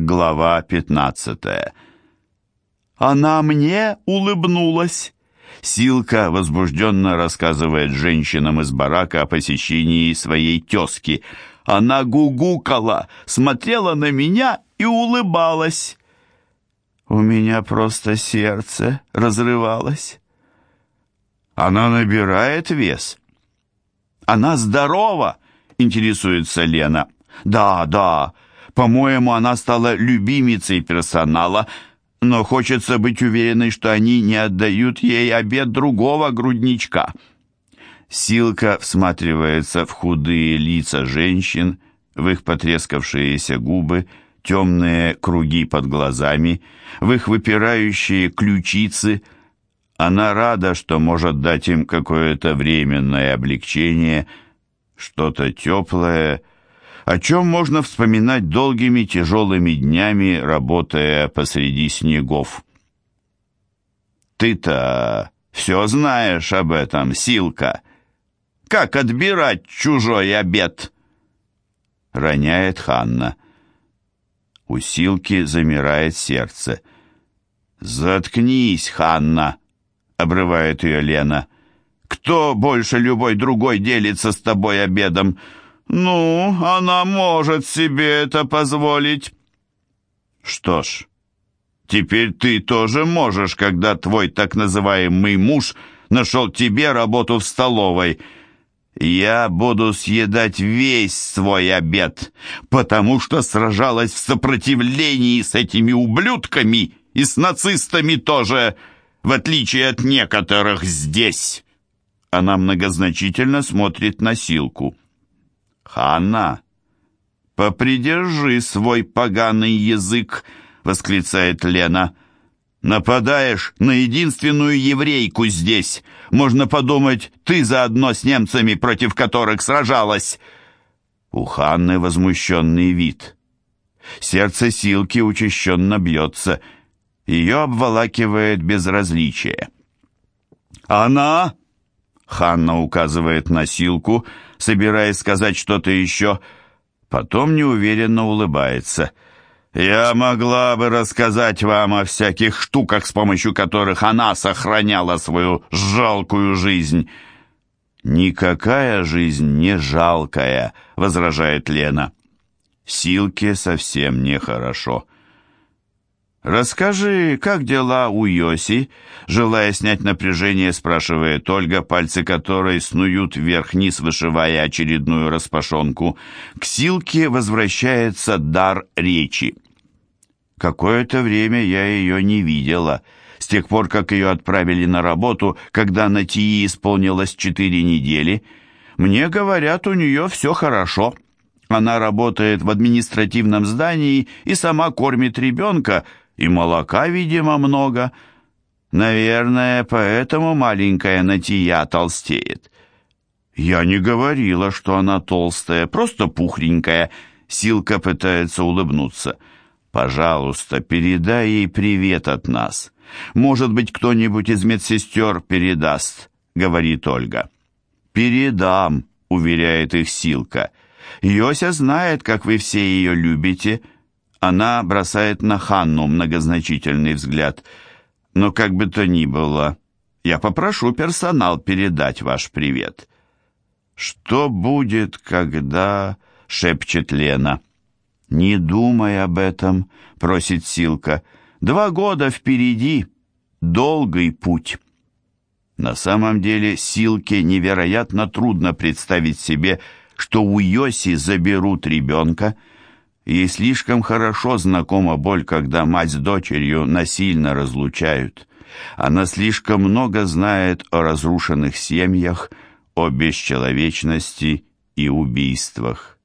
Глава 15. Она мне улыбнулась. Силка возбужденно рассказывает женщинам из барака о посещении своей тезки. Она гугукала, смотрела на меня и улыбалась. У меня просто сердце разрывалось. Она набирает вес. Она здорова, интересуется Лена. Да, да, по-моему, она стала любимицей персонала, но хочется быть уверенной, что они не отдают ей обед другого грудничка. Силка всматривается в худые лица женщин, в их потрескавшиеся губы, темные круги под глазами, в их выпирающие ключицы. Она рада, что может дать им какое-то временное облегчение, что-то теплое, о чем можно вспоминать долгими тяжелыми днями, работая посреди снегов. «Ты-то все знаешь об этом, Силка. Как отбирать чужой обед?» Роняет Ханна. У Силки замирает сердце. «Заткнись, Ханна!» — обрывает ее Лена. «Кто больше любой другой делится с тобой обедом?» «Ну, она может себе это позволить». «Что ж, теперь ты тоже можешь, когда твой так называемый муж нашел тебе работу в столовой. Я буду съедать весь свой обед, потому что сражалась в сопротивлении с этими ублюдками и с нацистами тоже, в отличие от некоторых здесь». Она многозначительно смотрит на Силку. «Ханна, попридержи свой поганый язык!» — восклицает Лена. «Нападаешь на единственную еврейку здесь. Можно подумать, ты заодно с немцами, против которых сражалась». У Ханны возмущенный вид. Сердце Силки учащенно бьется. Ее обволакивает безразличие. «Она?» — Ханна указывает на Силку — собираясь сказать что-то еще. Потом неуверенно улыбается. «Я могла бы рассказать вам о всяких штуках, с помощью которых она сохраняла свою жалкую жизнь». «Никакая жизнь не жалкая», — возражает Лена. «Силке совсем нехорошо». «Расскажи, как дела у Йоси?» Желая снять напряжение, спрашивает Ольга, пальцы которой снуют вверх-вниз, вышивая очередную распашонку. К Силке возвращается дар речи. Какое-то время я ее не видела. С тех пор, как ее отправили на работу, когда на ТИИ исполнилось четыре недели. Мне говорят, у нее все хорошо. Она работает в административном здании и сама кормит ребенка, и молока, видимо, много. Наверное, поэтому маленькая Натия толстеет. Я не говорила, что она толстая, просто пухленькая. Силка пытается улыбнуться. Пожалуйста, передай ей привет от нас. Может быть, кто-нибудь из медсестер передаст, говорит Ольга. Передам, уверяет их Силка. Йося знает, как вы все ее любите, — она бросает на Ханну многозначительный взгляд. Но как бы то ни было, я попрошу персонал передать ваш привет. Что будет, когда... шепчет Лена. Не думай об этом, просит Силка. Два года впереди, долгий путь. На самом деле Силке невероятно трудно представить себе, что у Йоси заберут ребенка, Ей слишком хорошо знакома боль, когда мать с дочерью насильно разлучают. Она слишком много знает о разрушенных семьях, о бесчеловечности и убийствах.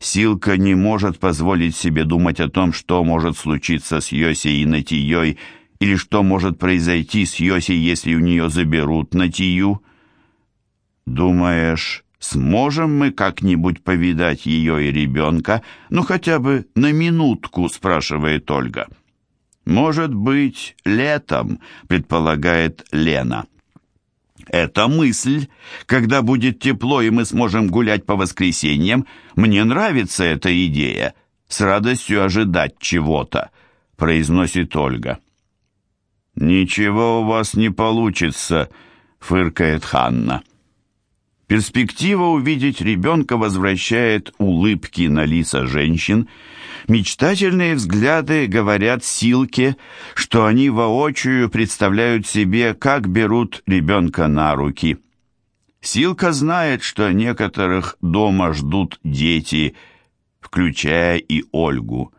Силка не может позволить себе думать о том, что может случиться с Йосей и Натией, или что может произойти с Йосей, если у нее заберут Натию. «Думаешь, Сможем мы как-нибудь повидать ее и ребенка, ну хотя бы на минутку, спрашивает Ольга. Может быть, летом, предполагает Лена. Это мысль. Когда будет тепло и мы сможем гулять по воскресеньям, мне нравится эта идея. с радостью ожидать чего-то, произносит Ольга. «Ничего у вас не получится», — фыркает Ханна. Перспектива увидеть ребенка возвращает улыбки на лица женщин. Мечтательные взгляды говорят Силке, что они воочию представляют себе, как берут ребенка на руки. Силка знает, что некоторых дома ждут дети, включая и Ольгу.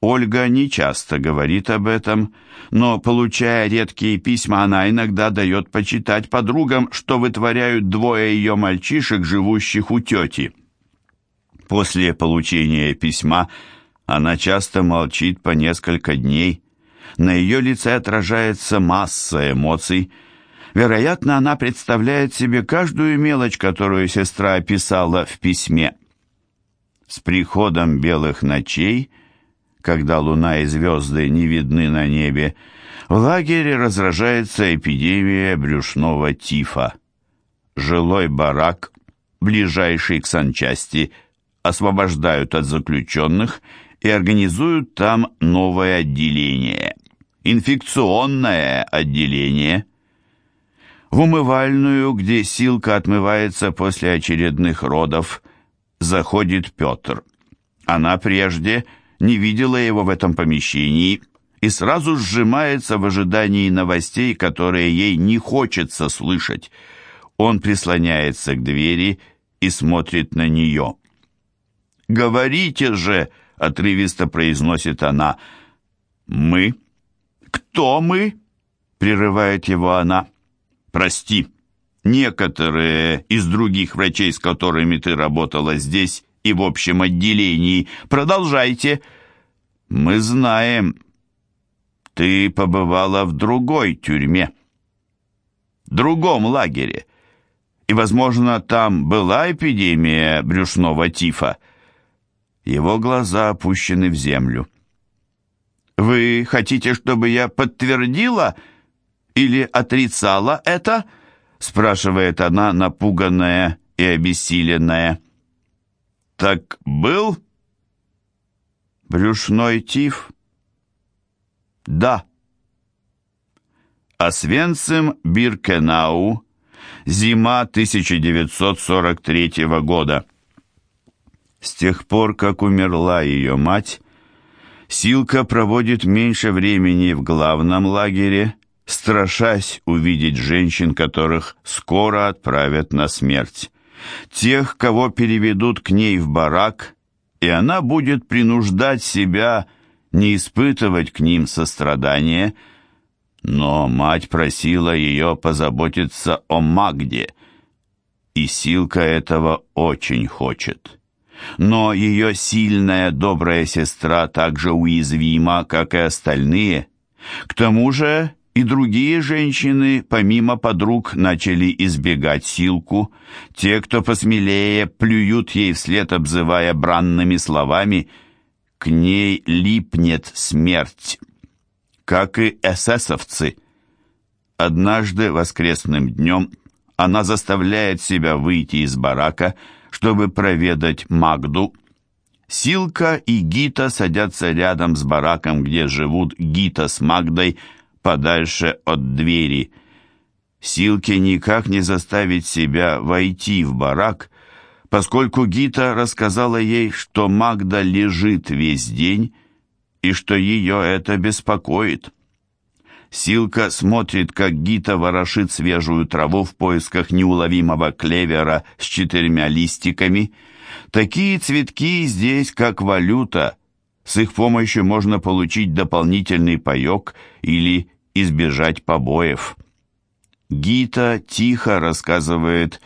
Ольга не часто говорит об этом, но, получая редкие письма, она иногда дает почитать подругам, что вытворяют двое ее мальчишек, живущих у тети. После получения письма она часто молчит по несколько дней. На ее лице отражается масса эмоций. Вероятно, она представляет себе каждую мелочь, которую сестра описала в письме. С приходом белых ночей – когда луна и звезды не видны на небе, в лагере разражается эпидемия брюшного тифа. Жилой барак, ближайший к санчасти, освобождают от заключенных и организуют там новое отделение. Инфекционное отделение. В умывальную, где Силка отмывается после очередных родов, заходит Петр. Она прежде не видела его в этом помещении и сразу сжимается в ожидании новостей, которые ей не хочется слышать. Он прислоняется к двери и смотрит на нее. «Говорите же!» — отрывисто произносит она. «Мы? Кто мы?» — прерывает его она. «Прости, некоторые из других врачей, с которыми ты работала здесь, и в общем отделении. Продолжайте. Мы знаем. Ты побывала в другой тюрьме. Другом лагере. И, возможно, там была эпидемия брюшного тифа. Его глаза опущены в землю. Вы хотите, чтобы я подтвердила или отрицала это? спрашивает она, напуганная и обессиленная. Так был? Брюшной тиф? Да. Освенцим Биркенау. Зима 1943 года. С тех пор, как умерла ее мать, Силка проводит меньше времени в главном лагере, страшась увидеть женщин, которых скоро отправят на смерть тех, кого переведут к ней в барак, и она будет принуждать себя не испытывать к ним сострадания, но мать просила ее позаботиться о Магде, и Силка этого очень хочет. Но ее сильная, добрая сестра так же уязвима, как и остальные. К тому же и другие женщины, помимо подруг, начали избегать Силку. Те, кто посмелее, плюют ей вслед, обзывая бранными словами. К ней липнет смерть, как и эсэсовцы. Однажды воскресным днем она заставляет себя выйти из барака, чтобы проведать Магду. Силка и Гита садятся рядом с бараком, где живут Гита с Магдой, подальше от двери. Силке никак не заставить себя войти в барак, поскольку Гита рассказала ей, что Магда лежит весь день и что ее это беспокоит. Силка смотрит, как Гита ворошит свежую траву в поисках неуловимого клевера с четырьмя листиками. Такие цветки здесь как валюта, с их помощью можно получить дополнительный паек или избежать побоев. Гита тихо рассказывает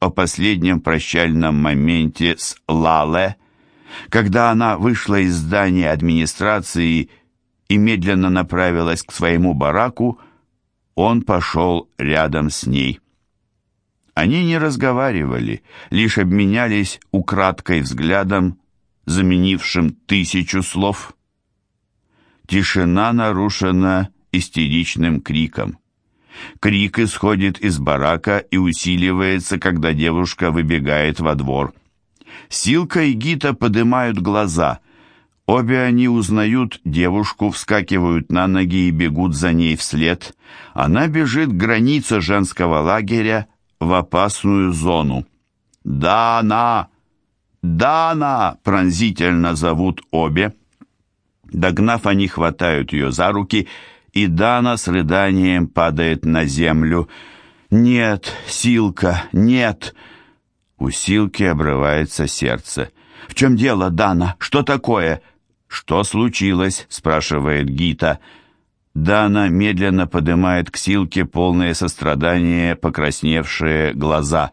о последнем прощальном моменте с Лале, когда она вышла из здания администрации и медленно направилась к своему бараку, он пошел рядом с ней. Они не разговаривали, лишь обменялись украдкой взглядом заменившим тысячу слов. Тишина нарушена истеричным криком. Крик исходит из барака и усиливается, когда девушка выбегает во двор. Силка и Гита поднимают глаза. Обе они узнают девушку, вскакивают на ноги и бегут за ней вслед. Она бежит к границе женского лагеря в опасную зону. «Дана! Дана!» пронзительно зовут обе. Догнав, они хватают ее за руки, и Дана с рыданием падает на землю. «Нет, Силка, нет!» У Силки обрывается сердце. «В чем дело, Дана? Что такое?» «Что случилось?» — спрашивает Гита. Дана медленно поднимает к Силке полное сострадание покрасневшие глаза.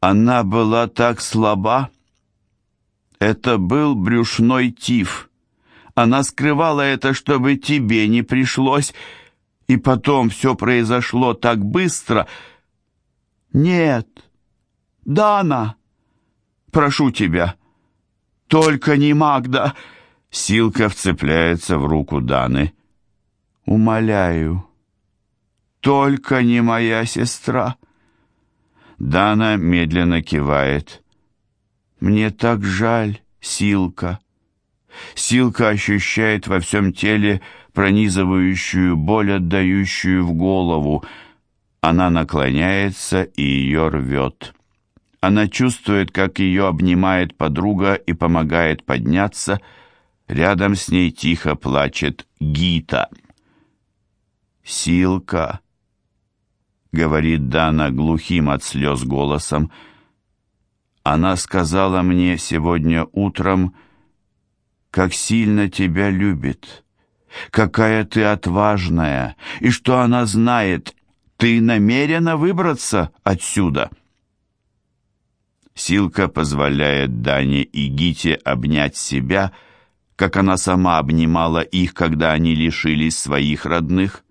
«Она была так слаба!» «Это был брюшной тиф. Она скрывала это, чтобы тебе не пришлось, и потом все произошло так быстро!» «Нет! Дана! Прошу тебя!» «Только не Магда!» Силка вцепляется в руку Даны. «Умоляю, только не моя сестра!» Дана медленно кивает. «Мне так жаль, Силка!» Силка ощущает во всем теле пронизывающую боль, отдающую в голову. Она наклоняется и ее рвет. Она чувствует, как ее обнимает подруга и помогает подняться — Рядом с ней тихо плачет Гита. «Силка», — говорит Дана глухим от слез голосом, — «она сказала мне сегодня утром, как сильно тебя любит, какая ты отважная, и что она знает, ты намерена выбраться отсюда». Силка позволяет Дане и Гите обнять себя, — как она сама обнимала их, когда они лишились своих родных.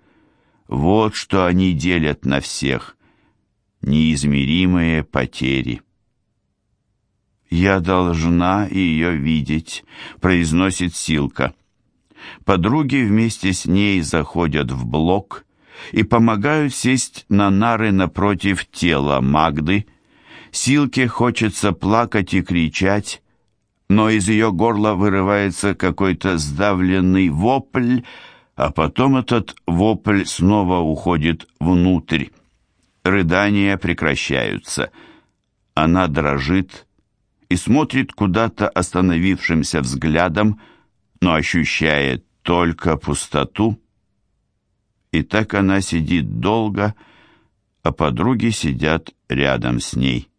Вот что они делят на всех. Неизмеримые потери. «Я должна ее видеть», — произносит Силка. Подруги вместе с ней заходят в блок и помогают сесть на нары напротив тела Магды. Силке хочется плакать и кричать, но из ее горла вырывается какой-то сдавленный вопль, а потом этот вопль снова уходит внутрь. Рыдания прекращаются. Она дрожит и смотрит куда-то остановившимся взглядом, но ощущает только пустоту. И так она сидит долго, а подруги сидят рядом с ней.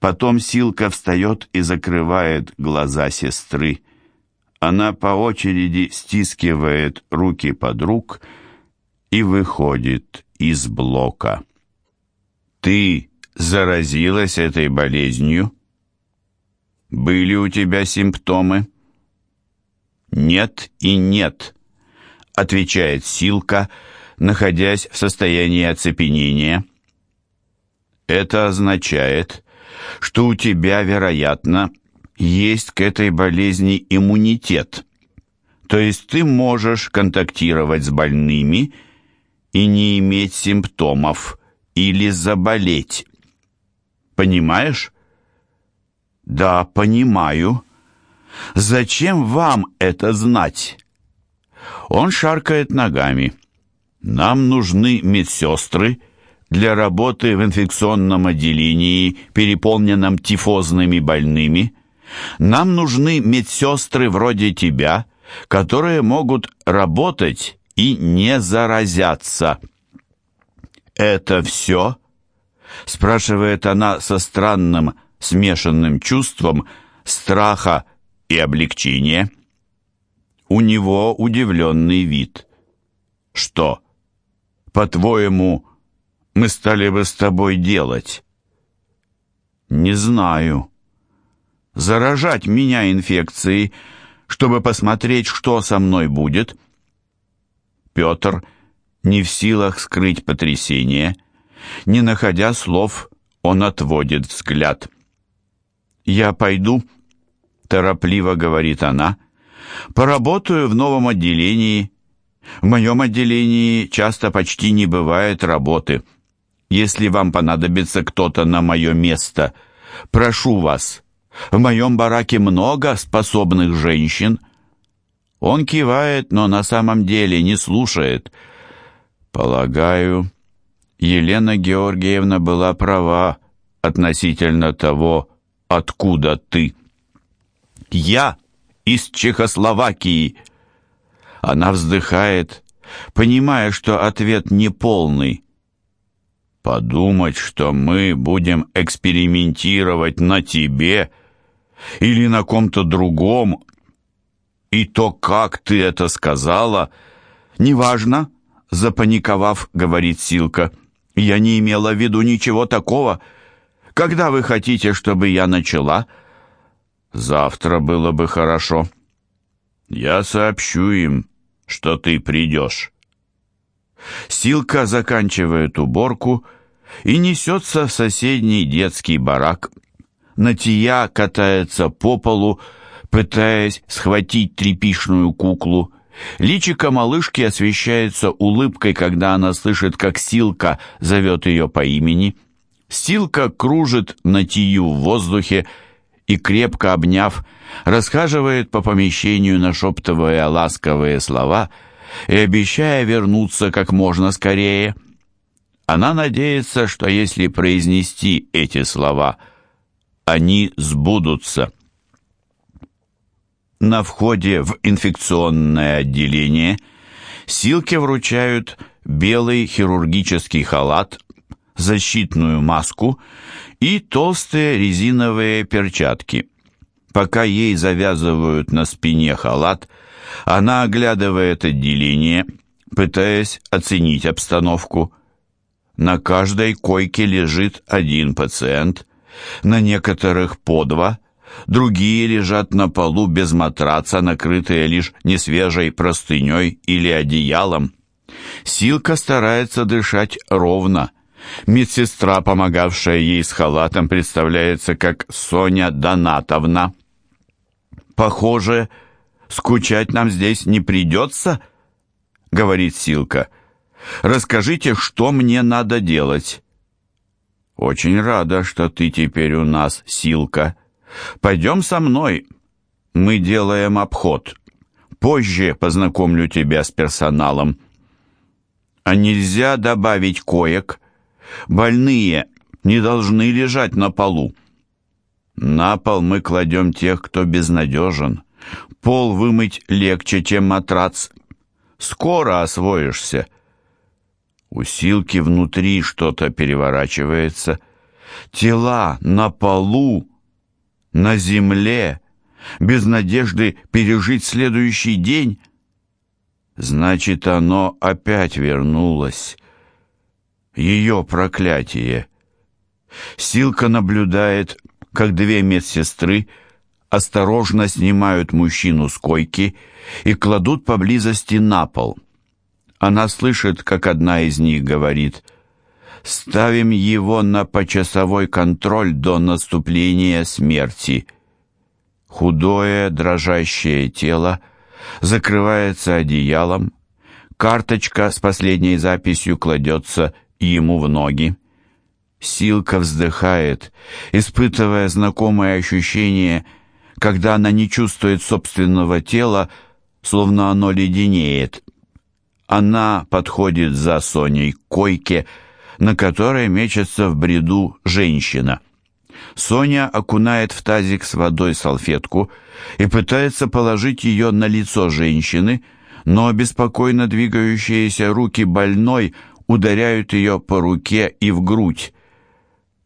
Потом Силка встает и закрывает глаза сестры. Она по очереди стискивает руки подруг и выходит из блока. «Ты заразилась этой болезнью? Были у тебя симптомы?» «Нет и нет», — отвечает Силка, находясь в состоянии оцепенения. «Это означает, что у тебя, вероятно, есть к этой болезни иммунитет. То есть ты можешь контактировать с больными и не иметь симптомов или заболеть. Понимаешь? Да, понимаю. Зачем вам это знать? Он шаркает ногами. Нам нужны медсестры, для работы в инфекционном отделении, переполненном тифозными больными. Нам нужны медсестры вроде тебя, которые могут работать и не заразяться. «Это все?» — спрашивает она со странным смешанным чувством страха и облегчения. У него удивленный вид. «Что, по-твоему, мы стали бы с тобой делать? Не знаю. Заражать меня инфекцией, чтобы посмотреть, что со мной будет? Петр, не в силах скрыть потрясение, не находя слов, он отводит взгляд. «Я пойду», — торопливо говорит она, — «поработаю в новом отделении. В моем отделении часто почти не бывает работы». Если вам понадобится кто-то на мое место, прошу вас, В моем бараке много способных женщин. Он кивает, но на самом деле не слушает. Полагаю, Елена Георгиевна была права относительно того, откуда ты. Я из Чехословакии. Она вздыхает, понимая, что ответ неполный. Подумать, что мы будем экспериментировать на тебе или на ком-то другом, и то, как ты это сказала, неважно, запаниковав, говорит Силка. Я не имела в виду ничего такого. Когда вы хотите, чтобы я начала? Завтра было бы хорошо. Я сообщу им, что ты придешь. Силка заканчивает уборку и несется в соседний детский барак. Натия катается по полу, пытаясь схватить трепишную куклу. Личико малышки освещается улыбкой, когда она слышит, как Силка зовет ее по имени. Силка кружит Натию в воздухе и, крепко обняв, расхаживает по помещению, нашептывая ласковые слова и обещая вернуться как можно скорее. Она надеется, что если произнести эти слова, они сбудутся. На входе в инфекционное отделение Силке вручают белый хирургический халат, защитную маску и толстые резиновые перчатки. Пока ей завязывают на спине халат, она оглядывает отделение, пытаясь оценить обстановку. На каждой койке лежит один пациент, на некоторых по два, другие лежат на полу без матраца, накрытые лишь несвежей простыней или одеялом. Силка старается дышать ровно, Медсестра, помогавшая ей с халатом, представляется как Соня Донатовна. «Похоже, скучать нам здесь не придется», — говорит Силка. «Расскажите, что мне надо делать?» «Очень рада, что ты теперь у нас, Силка. Пойдем со мной. Мы делаем обход. Позже познакомлю тебя с персоналом». «А нельзя добавить коек?» Больные не должны лежать на полу. На пол мы кладем тех, кто безнадежен. Пол вымыть легче, чем матрац. Скоро освоишься. У Силки внутри что-то переворачивается. Тела на полу, на земле, без надежды пережить следующий день. Значит, оно опять вернулось ее проклятие. Силка наблюдает, как две медсестры осторожно снимают мужчину с койки и кладут поблизости на пол. Она слышит, как одна из них говорит «Ставим его на почасовой контроль до наступления смерти». Худое, дрожащее тело закрывается одеялом, карточка с последней записью кладется ему в ноги. Силка вздыхает, испытывая знакомое ощущение, когда она не чувствует собственного тела, словно оно леденеет. Она подходит за Соней к койке, на которой мечется в бреду женщина. Соня окунает в тазик с водой салфетку и пытается положить ее на лицо женщины, но беспокойно двигающиеся руки больной ударяют ее по руке и в грудь.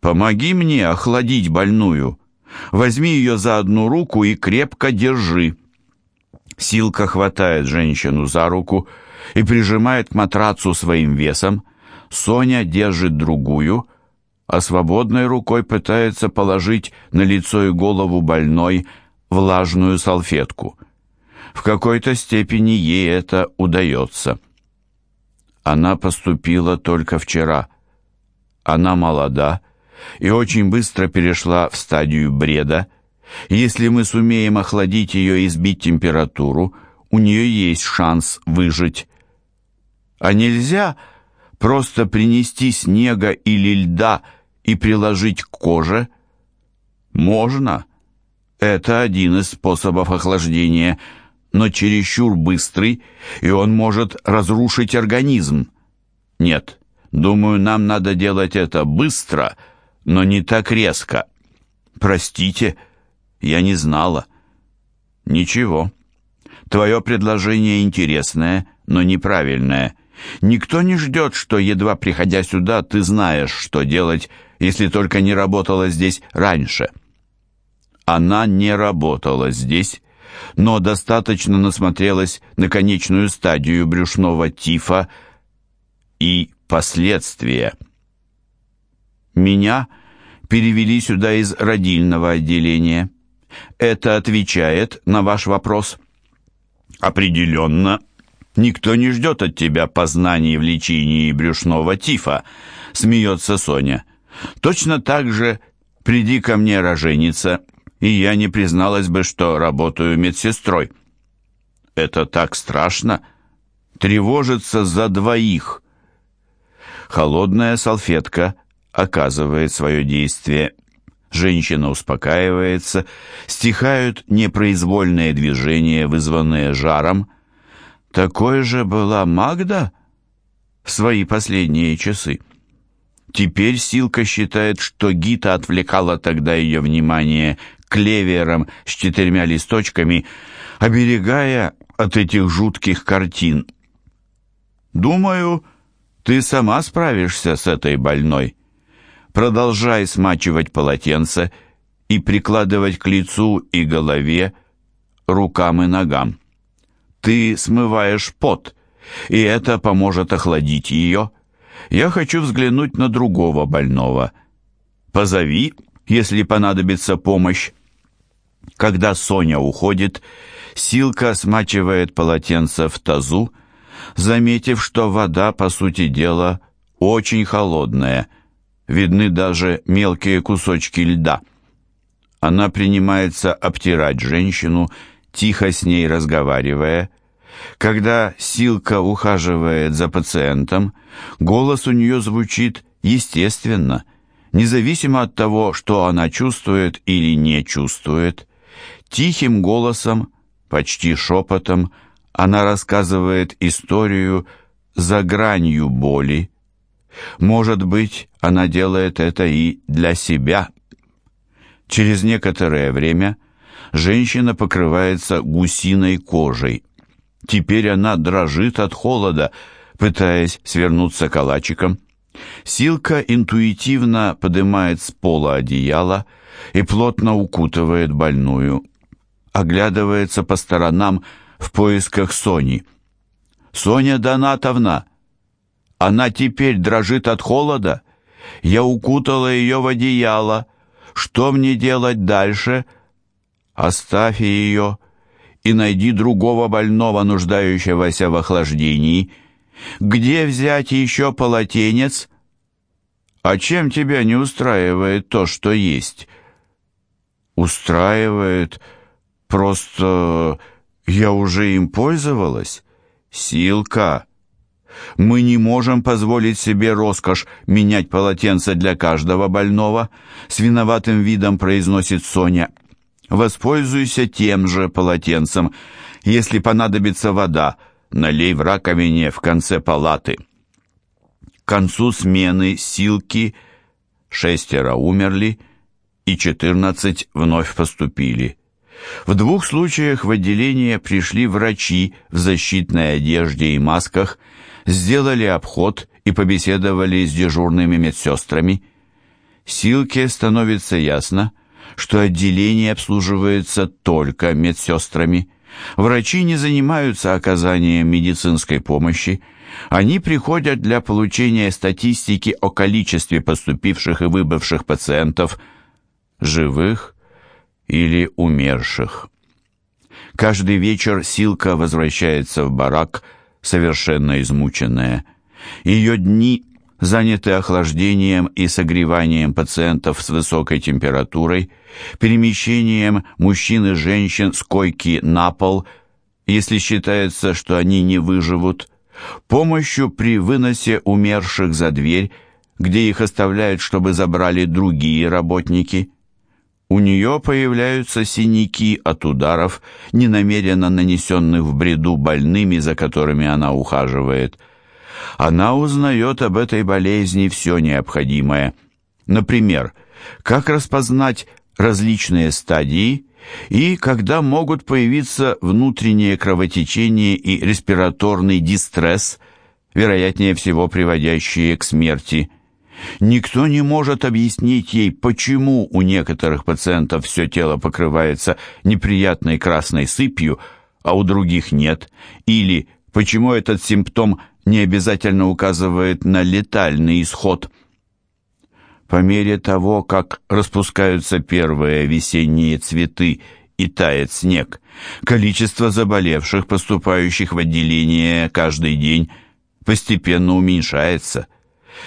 «Помоги мне охладить больную. Возьми ее за одну руку и крепко держи». Силка хватает женщину за руку и прижимает к матрацу своим весом. Соня держит другую, а свободной рукой пытается положить на лицо и голову больной влажную салфетку. В какой-то степени ей это удается. Она поступила только вчера. Она молода и очень быстро перешла в стадию бреда. Если мы сумеем охладить ее и сбить температуру, у нее есть шанс выжить. А нельзя просто принести снега или льда и приложить к коже? Можно, Это один из способов охлаждения, но чересчур быстрый, и он может разрушить организм. Нет, думаю, нам надо делать это быстро, но не так резко. Простите, я не знала. Ничего. Твое предложение интересное, но неправильное. Никто не ждет, что, едва приходя сюда, ты знаешь, что делать, если только не работала здесь раньше. Она не работала здесь, но достаточно насмотрелась на конечную стадию брюшного тифа и последствия. Меня перевели сюда из родильного отделения. Это отвечает на ваш вопрос? Определенно. Никто не ждет от тебя познаний в лечении брюшного тифа, смеется Соня. Точно так же приди ко мне роженица, и я не призналась бы, что работаю медсестрой. Это так страшно. Тревожиться за двоих. Холодная салфетка оказывает свое действие. Женщина успокаивается, стихают непроизвольные движения, вызванные жаром. Такой же была Магда в свои последние часы. Теперь Силка считает, что Гита отвлекала тогда ее внимание клевером с четырьмя листочками, оберегая от этих жутких картин. «Думаю, ты сама справишься с этой больной. Продолжай смачивать полотенце и прикладывать к лицу и голове, рукам и ногам. Ты смываешь пот, и это поможет охладить ее» я хочу взглянуть на другого больного. Позови, если понадобится помощь. Когда Соня уходит, Силка смачивает полотенце в тазу, заметив, что вода, по сути дела, очень холодная. Видны даже мелкие кусочки льда. Она принимается обтирать женщину, тихо с ней разговаривая, когда Силка ухаживает за пациентом, голос у нее звучит естественно, независимо от того, что она чувствует или не чувствует. Тихим голосом, почти шепотом, она рассказывает историю за гранью боли. Может быть, она делает это и для себя. Через некоторое время женщина покрывается гусиной кожей. Теперь она дрожит от холода, пытаясь свернуться калачиком. Силка интуитивно поднимает с пола одеяло и плотно укутывает больную. Оглядывается по сторонам в поисках Сони. «Соня Донатовна! Она теперь дрожит от холода. Я укутала ее в одеяло. Что мне делать дальше? Оставь ее!» и найди другого больного, нуждающегося в охлаждении. Где взять еще полотенец? А чем тебя не устраивает то, что есть? Устраивает. Просто я уже им пользовалась. Силка. Мы не можем позволить себе роскошь менять полотенце для каждого больного, с виноватым видом произносит Соня. Воспользуйся тем же полотенцем. Если понадобится вода, налей в раковине в конце палаты. К концу смены силки шестеро умерли и четырнадцать вновь поступили. В двух случаях в отделение пришли врачи в защитной одежде и масках, сделали обход и побеседовали с дежурными медсестрами. Силке становится ясно, что отделение обслуживается только медсестрами. Врачи не занимаются оказанием медицинской помощи. Они приходят для получения статистики о количестве поступивших и выбывших пациентов, живых или умерших. Каждый вечер Силка возвращается в барак, совершенно измученная. Ее дни заняты охлаждением и согреванием пациентов с высокой температурой, перемещением мужчин и женщин с койки на пол, если считается, что они не выживут, помощью при выносе умерших за дверь, где их оставляют, чтобы забрали другие работники. У нее появляются синяки от ударов, ненамеренно нанесенных в бреду больными, за которыми она ухаживает. Она узнает об этой болезни все необходимое. Например, как распознать различные стадии и когда могут появиться внутреннее кровотечение и респираторный дистресс, вероятнее всего приводящие к смерти – Никто не может объяснить ей, почему у некоторых пациентов все тело покрывается неприятной красной сыпью, а у других нет, или почему этот симптом не обязательно указывает на летальный исход. По мере того, как распускаются первые весенние цветы и тает снег, количество заболевших, поступающих в отделение каждый день, постепенно уменьшается –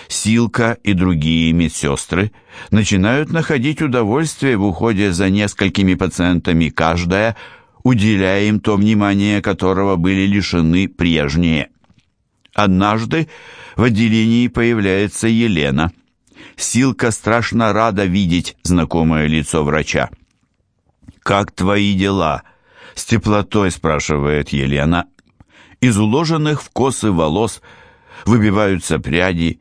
Силка и другие медсестры начинают находить удовольствие в уходе за несколькими пациентами каждая, уделяя им то внимание, которого были лишены прежние. Однажды в отделении появляется Елена. Силка страшно рада видеть знакомое лицо врача. «Как твои дела?» — с теплотой спрашивает Елена. Из уложенных в косы волос выбиваются пряди,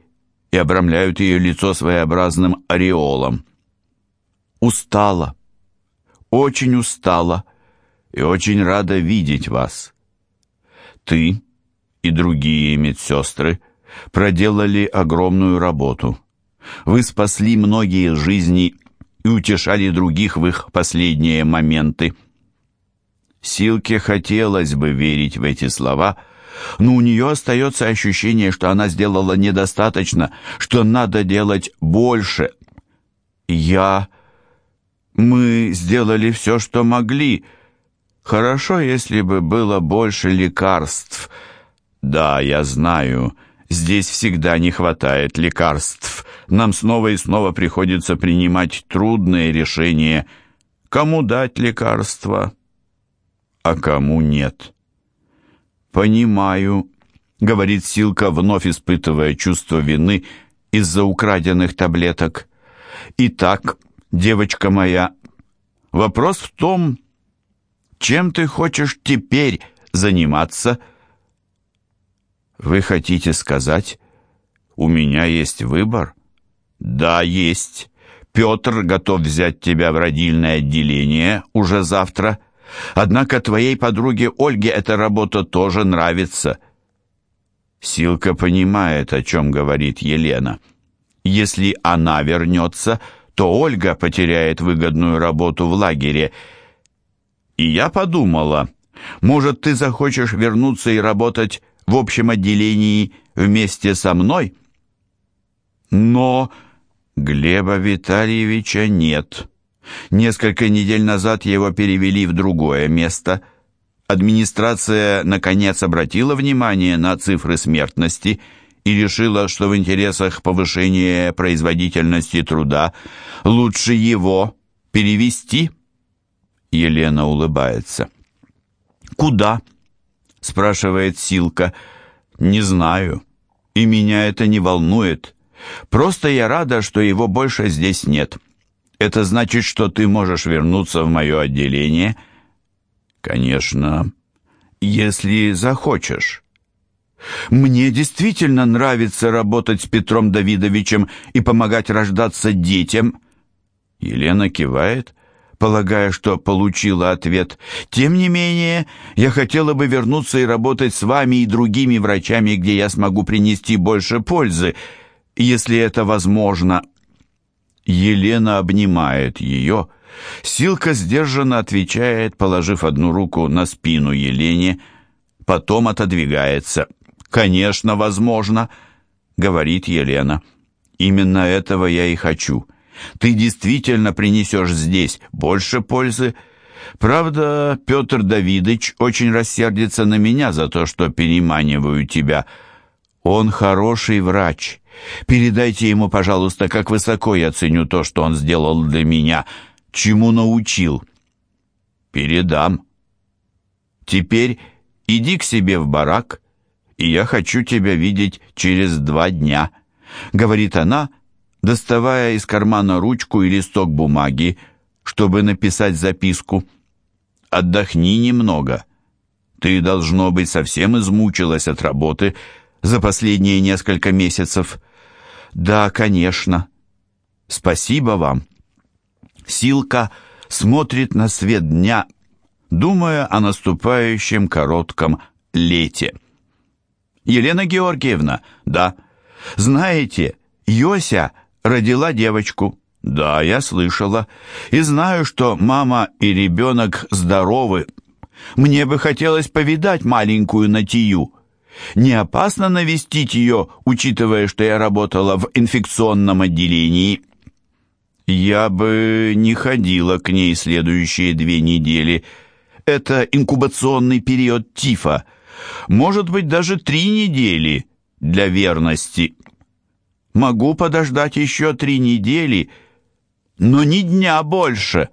и обрамляют ее лицо своеобразным ореолом. Устала, очень устала и очень рада видеть вас. Ты и другие медсестры проделали огромную работу. Вы спасли многие жизни и утешали других в их последние моменты. Силке хотелось бы верить в эти слова – но у нее остается ощущение, что она сделала недостаточно, что надо делать больше. Я... Мы сделали все, что могли. Хорошо, если бы было больше лекарств. Да, я знаю, здесь всегда не хватает лекарств. Нам снова и снова приходится принимать трудные решения. Кому дать лекарства, а кому нет». «Понимаю», — говорит Силка, вновь испытывая чувство вины из-за украденных таблеток. «Итак, девочка моя, вопрос в том, чем ты хочешь теперь заниматься?» «Вы хотите сказать, у меня есть выбор?» «Да, есть. Петр готов взять тебя в родильное отделение уже завтра». Однако твоей подруге Ольге эта работа тоже нравится. Силка понимает, о чем говорит Елена. Если она вернется, то Ольга потеряет выгодную работу в лагере. И я подумала, может, ты захочешь вернуться и работать в общем отделении вместе со мной? Но Глеба Витальевича нет. Несколько недель назад его перевели в другое место. Администрация, наконец, обратила внимание на цифры смертности и решила, что в интересах повышения производительности труда лучше его перевести. Елена улыбается. «Куда?» — спрашивает Силка. «Не знаю, и меня это не волнует. Просто я рада, что его больше здесь нет». Это значит, что ты можешь вернуться в мое отделение? Конечно, если захочешь. Мне действительно нравится работать с Петром Давидовичем и помогать рождаться детям. Елена кивает, полагая, что получила ответ. Тем не менее, я хотела бы вернуться и работать с вами и другими врачами, где я смогу принести больше пользы, если это возможно. Елена обнимает ее. Силка сдержанно отвечает, положив одну руку на спину Елене, потом отодвигается. «Конечно, возможно», — говорит Елена. «Именно этого я и хочу. Ты действительно принесешь здесь больше пользы. Правда, Петр Давидович очень рассердится на меня за то, что переманиваю тебя. Он хороший врач». Передайте ему, пожалуйста, как высоко я ценю то, что он сделал для меня, чему научил. Передам. Теперь иди к себе в барак, и я хочу тебя видеть через два дня, говорит она, доставая из кармана ручку и листок бумаги, чтобы написать записку. Отдохни немного. Ты, должно быть, совсем измучилась от работы за последние несколько месяцев. Да, конечно. Спасибо вам. Силка смотрит на свет дня, думая о наступающем коротком лете. Елена Георгиевна, да. Знаете, Йося родила девочку. Да, я слышала. И знаю, что мама и ребенок здоровы. Мне бы хотелось повидать маленькую Натию. Не опасно навестить ее, учитывая, что я работала в инфекционном отделении. Я бы не ходила к ней следующие две недели. Это инкубационный период тифа. Может быть, даже три недели для верности. Могу подождать еще три недели, но ни дня больше».